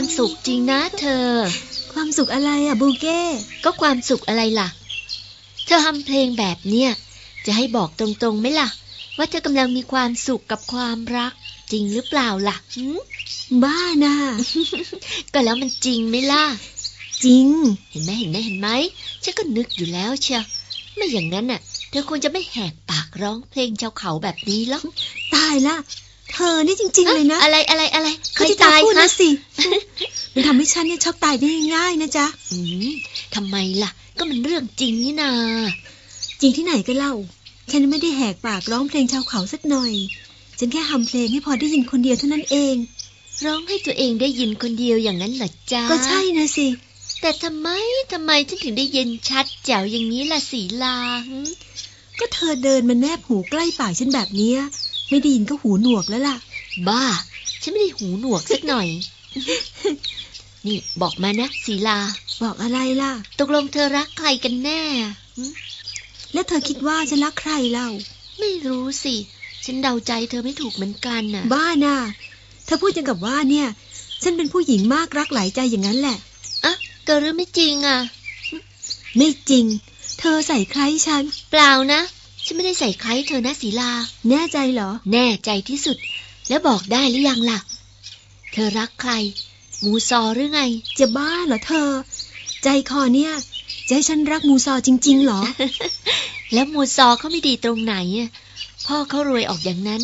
ความสุขจริงนะเธอ ความสุขอะไรอะบูเก้ ก็ความสุขอะไรล่ะ เธอทำเพลงแบบเนี้ยจะให้บอกตรงๆไหมล่ะ ว่าเธอกำลังมีความสุขกับความรักจริงหรือเปล่าล่ะหืมบ้านะก็แล้วมันจริงไหมล่ะ จริง เห็นไหมเห็นไหมเห็นไหมฉันก็นึกอยู่แล้วเชียวไม่อย่างนั้นน่ะ เธอควรจะไม่แหกปากร้องเพลงชาวเขาแบบนี้หรอกตายละ เธอนี่จริง ๆ เลยนะ อะไรอะไรอะไรใครเขาที่ตายพูดคะนะสิมันทำให้ฉันเนี่ยช็อกตายได้ง่ายๆนะจ๊ะอืมทำไมล่ะ ก็มันเรื่องจริงนี่นา จริงที่ไหนก็เล่า ฉันไม่ได้แหกปากร้องเพลงชาวเขาสักหน่อย ฉันแค่ทำเพลงให้พอได้ยินคนเดียวเท่านั้นเอง ร้องให้ตัวเองได้ยินคนเดียวอย่างนั้นเหรอจ๊ะ ก็ใช่นะสิ แต่ทำไมทำไมฉันถึงได้ยินชัดแจ๋วอย่างนี้ล่ะสีลาหึก็เธอเดินมาแนบหูใกล้ปากฉันแบบเนี้ย ไม่ได้ยินก็หูหนวกแล้วล่ะ บ้า ฉันไม่ได้หูหนวกสักหน่อย นี่บอกมานะสีลา บอกอะไรล่ะ ตกลงเธอรักใครกันแน่หึแล้วเธอคิดว่าฉันรักใครเล่า ไม่รู้สิ ฉันเดาใจเธอไม่ถูกเหมือนกันน่ะ บ้าน่ะ เธอพูดจังกับว่าเนี่ย ฉันเป็นผู้หญิงมากรักหลายใจอย่างนั้นแหละอะเกิดหรือไม่จริงอะ ไม่จริง เธอใส่ใครฉัน เปล่านะ ฉันไม่ได้ใส่ใครเธอนะสีลา แน่ใจเหรอ แน่ใจที่สุด แล้วบอกได้หรือยังล่ะ เธอรักใครมูซอหรือไง จะบ้าเหรอเธอ ใจคอเนี่ยจะให้ฉันรักมูซอจริง ๆ เหรอ แล้วมูซอเขาไม่ดีตรงไหนอะพ่อเขารวยออกอย่างนั้น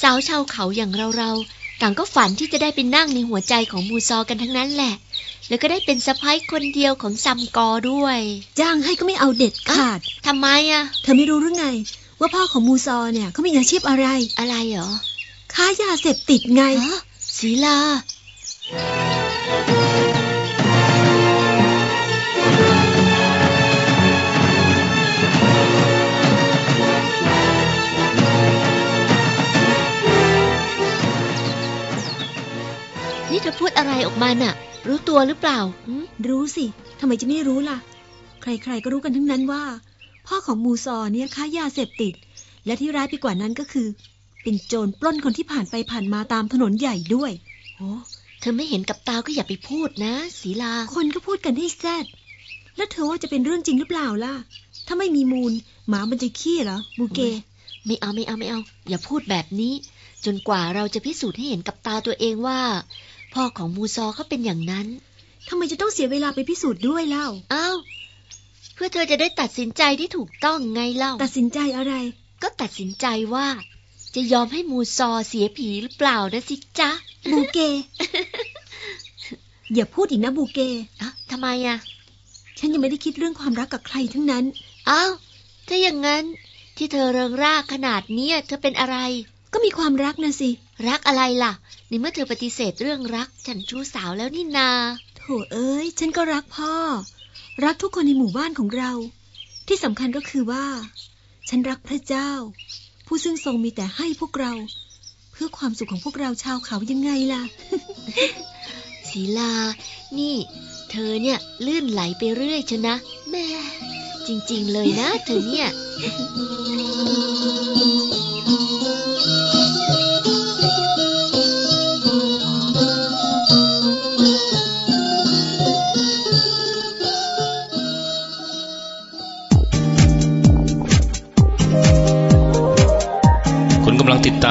สาวชาวเขาอย่างเราๆต่างก็ฝันที่จะได้ไปนั่งในหัวใจของมูซอกันทั้งนั้นแหละ แล้วก็ได้เป็นสะพ้ายคนเดียวของซัมกอด้วย จ้างให้ก็ไม่เอาเด็ดขาด ทำไมอะเธอไม่รู้หรือไง ว่าพ่อของมูซอเนี่ยเขามีอาชีพอะไร อะไรเหรอ ค้ายาเสพติดไงฮะศีลา อพูดอะไรออกมาน่ะ รู้ตัวหรือเปล่าหืมรู้สิทำไมจะไม่รู้ล่ะ ใครๆก็รู้กันทั้งนั้นว่า พ่อของมูซอเนี่ยค้ายาเสพติด และที่ร้ายไปกว่านั้นก็คือ เป็นโจรปล้นคนที่ผ่านไปผ่านมาตามถนนใหญ่ด้วยโอ้เธอไม่เห็นกับตาก็อย่าไปพูดนะศีลา คนก็พูดกันให้แซดแล้วเธอว่าจะเป็นเรื่องจริงหรือเปล่าล่ะ ถ้าไม่มีมูล หมามันจะขี้เหรอบูเก ไม่เอาไม่เอาไม่เอา อย่าพูดแบบนี้ จนกว่าเราจะพิสูจน์ให้เห็นกับตาตัวเองว่า พ่อของมูซอเขาเป็นอย่างนั้นทำไมจะต้องเสียเวลาไปพิสูจน์ด้วยเล่าอ้าวเพื่อเธอจะได้ตัดสินใจที่ถูกต้องไงเล่า ตัดสินใจอะไร ก็ตัดสินใจว่า จะยอมให้มูซอเสียผีหรือเปล่านะสิจ๊ะบูเก อย่าพูดอีกนะบูเกอะทำไมอะ ฉันยังไม่ได้คิดเรื่องความรักกับใครทั้งนั้น อ้าวถ้าอย่างนั้นที่เธอเริงร่าขนาดเนี้ยเธอเป็นอะไร ก็มีความรักนะสิ รักอะไรล่ะ ในเมื่อเธอปฏิเสธเรื่องรักฉันชู้สาวแล้วนี่นา โถเอ้ย ฉันก็รักพ่อ รักทุกคนในหมู่บ้านของเรา ที่สำคัญก็คือว่า ฉันรักพระเจ้า ผู้ซึ่งทรงมีแต่ให้พวกเรา เพื่อความสุขของพวกเราชาวเขายังไงล่ะศีลา นี่ เธอเนี่ยลื่นไหลไปเรื่อยชนะ แม่จริง ๆ เลยนะ เธอเนี่ย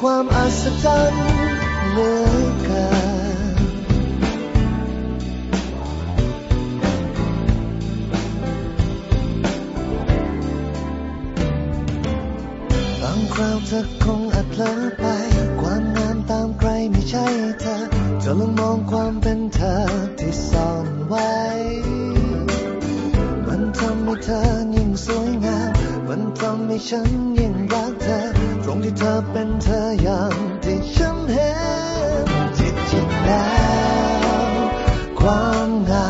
ความอัศจรรย์เหลือเกินบางคราวเธอคงอาจเผลอไป ความงามตามใครไม่ใช่เธอเธอลองมองความเป็นเธอที่ซ่อนไว้ มันทำให้เธอยิ่งสวยงาม มันทำให้ฉันยิ่งรักเธอ ตรงที่เธอเป็นเธออย่างที่ฉันเห็นที่จริงแล้วความงาม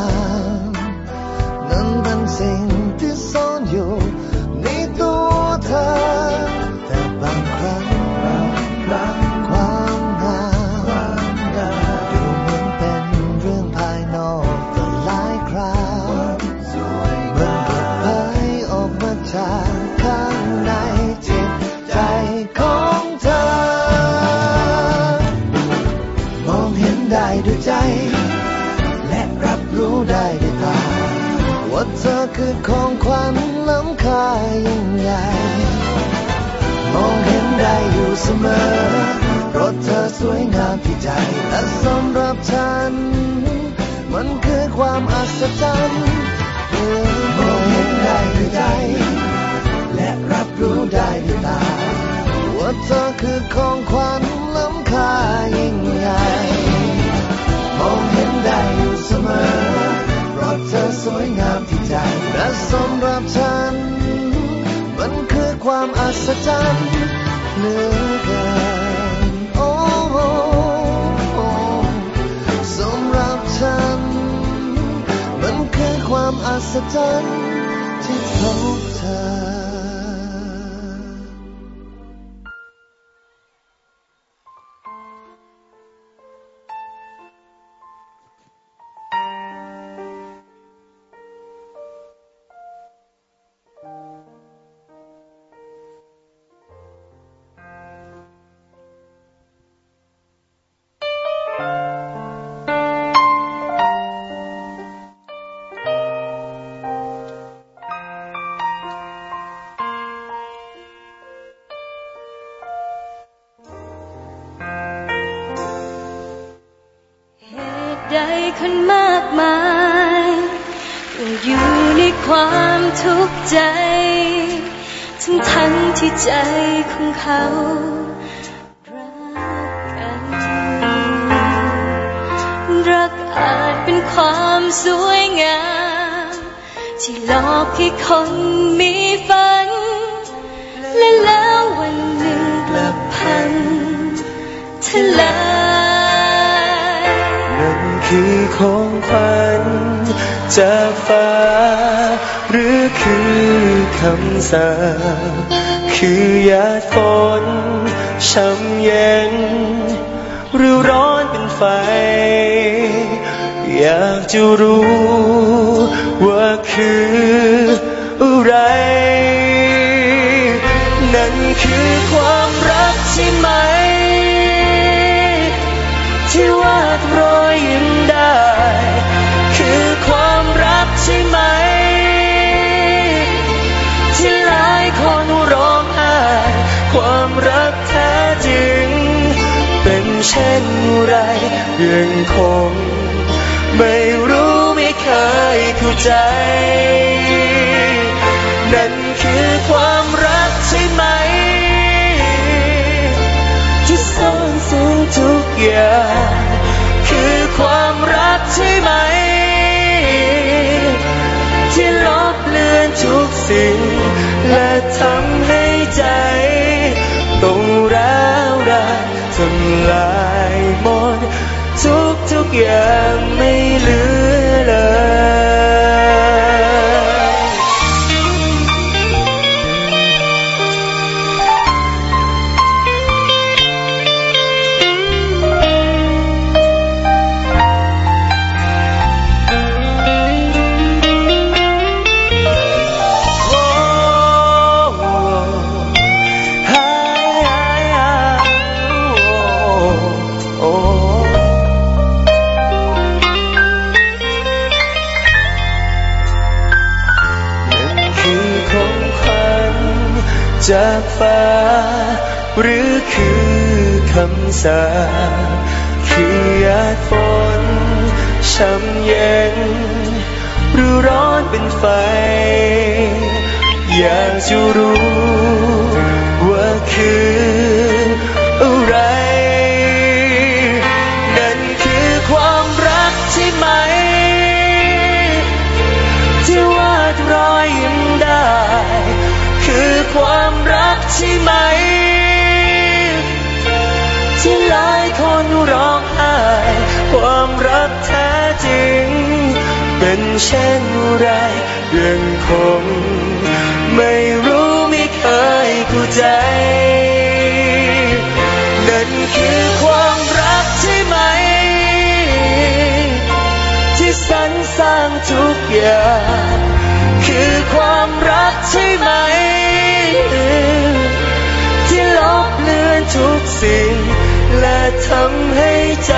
บฉัน มันคือความอัศจรรย์มองเห็นได้ด้วยใจ และรับรู้ได้ด้วยตา ว่าเธอคือของขวัญล้ำค่ายิ่งใหญ่มองเห็นได้อยู่เสมอเพราะเธอสวยงามที่ใจและสำหรับฉัน มันคือความอัศจรรย์เหลือเกินโอ้ ฉัน มันคือความอัศจรรย์ที่พบเธอ คนมากมายต้องอยู่ในความทุกข์ใจ ทั้งทั้งที่ใจของเขารักกันรักอาจเป็นความสวยงาม ที่หลอกให้คนมีฝัน และแล้ววันหนึ่งกลับพังทลาย คือของขวัญจากฟ้า หรือคือคำสาคือหยาดฝนช้ำเย็น หรือร้อนเป็นไฟ อยากจะรู้ว่าคืออะไร นั่นคือความรักใช่มที่ เช่นไร ยังคง ไม่รู้ไม่เคยเข้าใจ นั่นคือความรักใช่ไหม ที่ซ่อนสูงทุกอย่าง คือความรักใช่ไหม ที่ลบเลือนทุกสิ่ง และทำให้ใจ อย่างไม่ลืมากฟ้า หรือคือคำสาคือหยาดฝนช้ำเย็น หรือร้อนเป็นไฟ อยากจะรู้ว่าคืออะไร ใช่ไหม ที่หลายคนร้องไห้ความรักแท้จริง เป็นเช่นไรยังคงไม่รู้ไม่เคยเข้าใจ นั่นคือความรักใช่ไหม ที่สรรสร้างทุกอย่าง คือความรักใช่ไหม สิ่ง และทำให้ใจ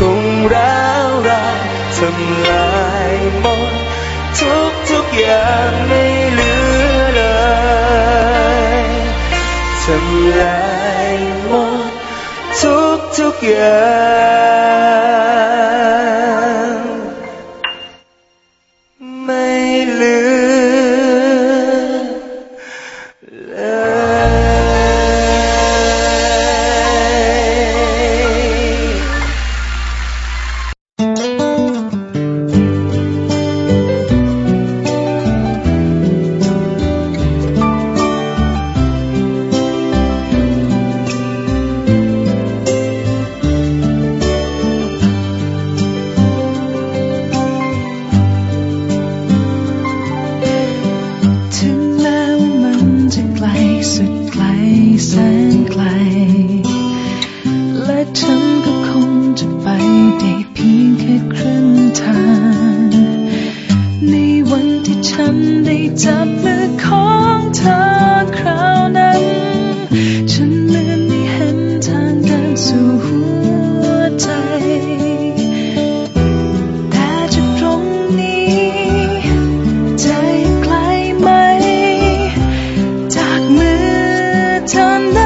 ต้งร้าวรานทำลายหมด ทุกทุกอย่างไม่เหลือเลยทำลายหมด ทุกทุกอย่าง เ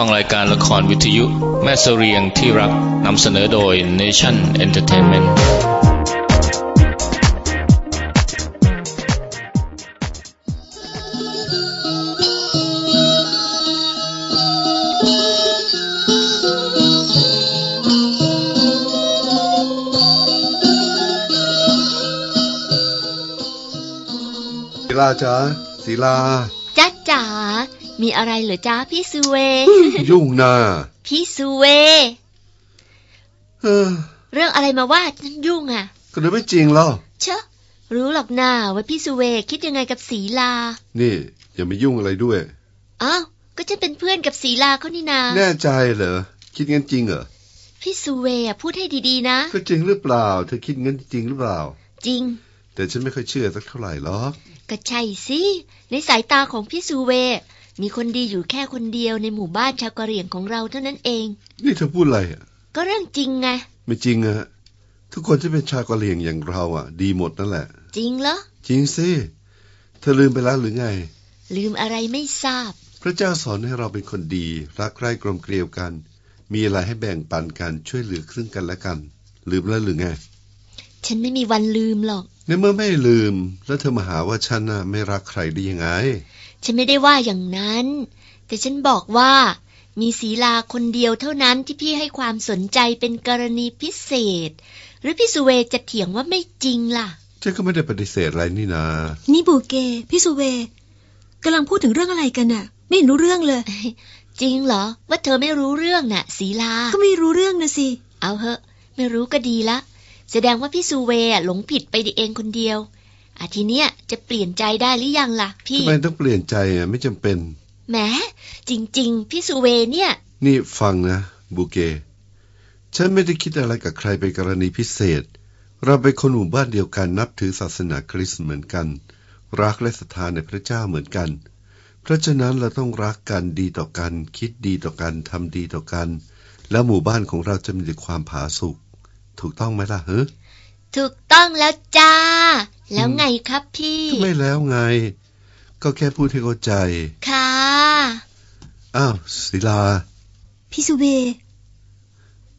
ฟังรายการละครวิทยุแม่เสเรียงที่รักนำเสนอโดย Nation Entertainment ศิลาจ๋าศิลาจ้าจ๋า มีอะไรเหรอจ้าพี่ซูเว ยุ่งนาพี่ซูเว เออเรื่องอะไรมาว่าฉันยุ่งอะ ก็เลยไม่จริงหรอกเชอะรู้หรอกนาว่าพี่ซูเวคิดยังไงกับศีลา นี่ อย่ามายุ่งอะไรด้วย อ้าว ก็ฉันเป็นเพื่อนกับศีลาเขานี่นา แน่ใจเหรอ คิดงั้นจริงเหรอ พี่ซูเวอะพูดให้ดีๆนะ ก็จริงหรือเปล่า เธอคิดงั้นจริงหรือเปล่า จริง แต่ฉันไม่ค่อยเชื่อสักเท่าไหร่หรอกก็ใช่สิ ในสายตาของพี่ซูเว มีคนดีอยู่แค่คนเดียวในหมู่บ้านชาวกะเหรี่ยงของเราเท่านั้นเอง นี่เธอพูดอะไรอะ ก็เรื่องจริงไง ไม่จริงอะทุกคนที่เป็นชาวกะเหรี่ยงอย่างเราอะ ดีหมดนั่นแหละ จริงเหรอ จริงสิ เธอลืมไปแล้วหรือไง ลืมอะไรไม่ทราบ พระเจ้าสอนให้เราเป็นคนดี รักใคร่กลมเกลียวกัน มีอะไรให้แบ่งปันกันช่วยเหลือครึ่งกันและกัน ลืมแล้วหรือไง ฉันไม่มีวันลืมหรอกในเมื่อไม่ลืม แล้วเธอมาหาว่าฉันน่ะไม่รักใครได้ยังไง ฉันไม่ได้ว่าอย่างนั้น แต่ฉันบอกว่า มีศีลาคนเดียวเท่านั้นที่พี่ให้ความสนใจเป็นกรณีพิเศษ หรือพี่สุเวจะเถียงว่าไม่จริงล่ะ ฉันก็ไม่ได้ปฏิเสธอะไรนี่นา นี่บูเก พี่สุเวกำลังพูดถึงเรื่องอะไรกันน่ะ ไม่เห็นรู้เรื่องเลย จริงเหรอ ว่าเธอไม่รู้เรื่องน่ะศีลา ก็ไม่รู้เรื่องนะสิ เอาเหอะ ไม่รู้ก็ดีละ แสดงว่าพี่ซูเวอะหลงผิดไปเองคนเดียว อาทีเนี้ยจะเปลี่ยนใจได้หรือยังล่ะพี่ทำไมต้องเปลี่ยนใจอะไม่จำเป็นแหมจริง ๆ พี่ซูเวเนี่ย นี่ฟังนะบูเก ฉันไม่ได้คิดอะไรกับใครเป็นกรณีพิเศษ เราเป็นคนหมู่บ้านเดียวกันนับถือศาสนาคริสต์เหมือนกัน รักและศรัทธาในพระเจ้าเหมือนกัน เพราะฉะนั้นเราต้องรักกันดีต่อกัน คิดดีต่อกันทำดีต่อกัน แล้วหมู่บ้านของเราจะมีแต่ความผาสุกถูกต้องไหมล่ะเฮ้ถูกต้องแล้วจ้า แล้วไงครับพี่ไม่แล้วไง ก็แค่พูดให้เข้าใจ ค่ะอ้าวศิลา พี่สุเว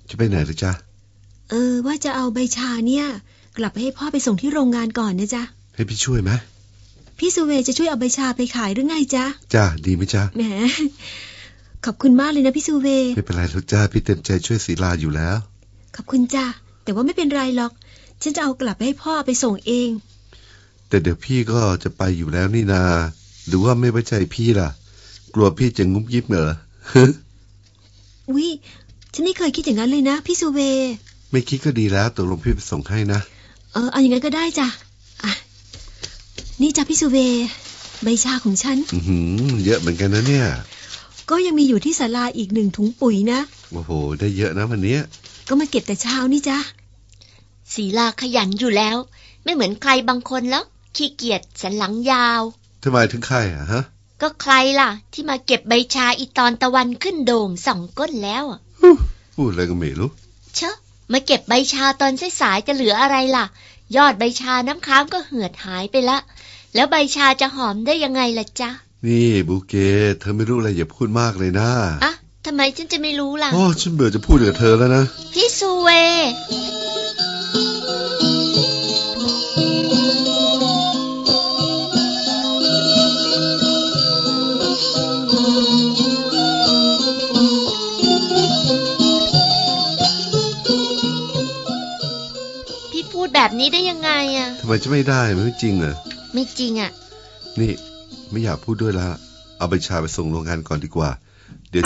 จะไปไหนหรือจ๊ะ เออ ว่าจะเอาใบชาเนี่ย กลับไปให้พ่อไปส่งที่โรงงานก่อนนะจ๊ะ ให้พี่ช่วยไหมพี่สุเวจะช่วยเอาใบชาไปขายหรือไงจ๊ะจ้าดีไหมจ๊ะแหมขอบคุณมากเลยนะพี่สุเวไม่เป็นไรหรอกจ้าพี่เต็มใจช่วยศิลาอยู่แล้ว ขอบคุณจ้ะแต่ว่าไม่เป็นไรหรอก ฉันจะเอากลับไปให้พ่อไปส่งเอง แต่เดี๋ยวพี่ก็จะไปอยู่แล้วนี่นา หรือว่าไม่ไว้ใจพี่ล่ะ กลัวพี่จะงุบยิบเหรอวิฉันไม่เคยคิดอย่างนั้นเลยนะ พี่สุเว ไม่คิดก็ดีแล้วตกลงพี่ไปส่งให้นะ เออเอาอย่างนั้นก็ได้จ้ะอะนี่จ้ะพี่สุเว ใบชาของฉันอือหือเยอะเหมือนกันนะเนี่ย ก็ยังมีอยู่ที่ศาลาอีกหนึ่งถุงปุ๋ยนะโอ้โห ได้เยอะนะวันเนี้ยก็มาเก็บแต่เช้านี่จ้ะศีลาขยันอยู่แล้ว ไม่เหมือนใครบางคนแล้ว ขี้เกียจสันหลังยาวทำไมถึงใครอะฮะ ก็ใครล่ะ ที่มาเก็บใบชาอีตอนตะวันขึ้นโด่งสองก้นแล้วอะพูดอะไรก็ไม่รู้เชอะมาเก็บใบชาตอนสายๆจะเหลืออะไรล่ะ ยอดใบชาน้ำค้างก็เหือดหายไปละ แล้วใบชาจะหอมได้ยังไงล่ะจ๊ะ นี่บูเกเธอไม่รู้อะไรอย่าพูดมากเลยนะอะทำไมฉันจะไม่รู้ล่ะโอ้ฉันเบื่อจะพูดกับเธอแล้วนะพี่ซูเว แบบนี้ได้ยังไงอะทำไมจะไม่ได้มันไม่จริงอะไม่จริงอะนี่ไม่อยากพูดด้วยละเอาใบชาไปส่งโรงงานก่อนดีกว่า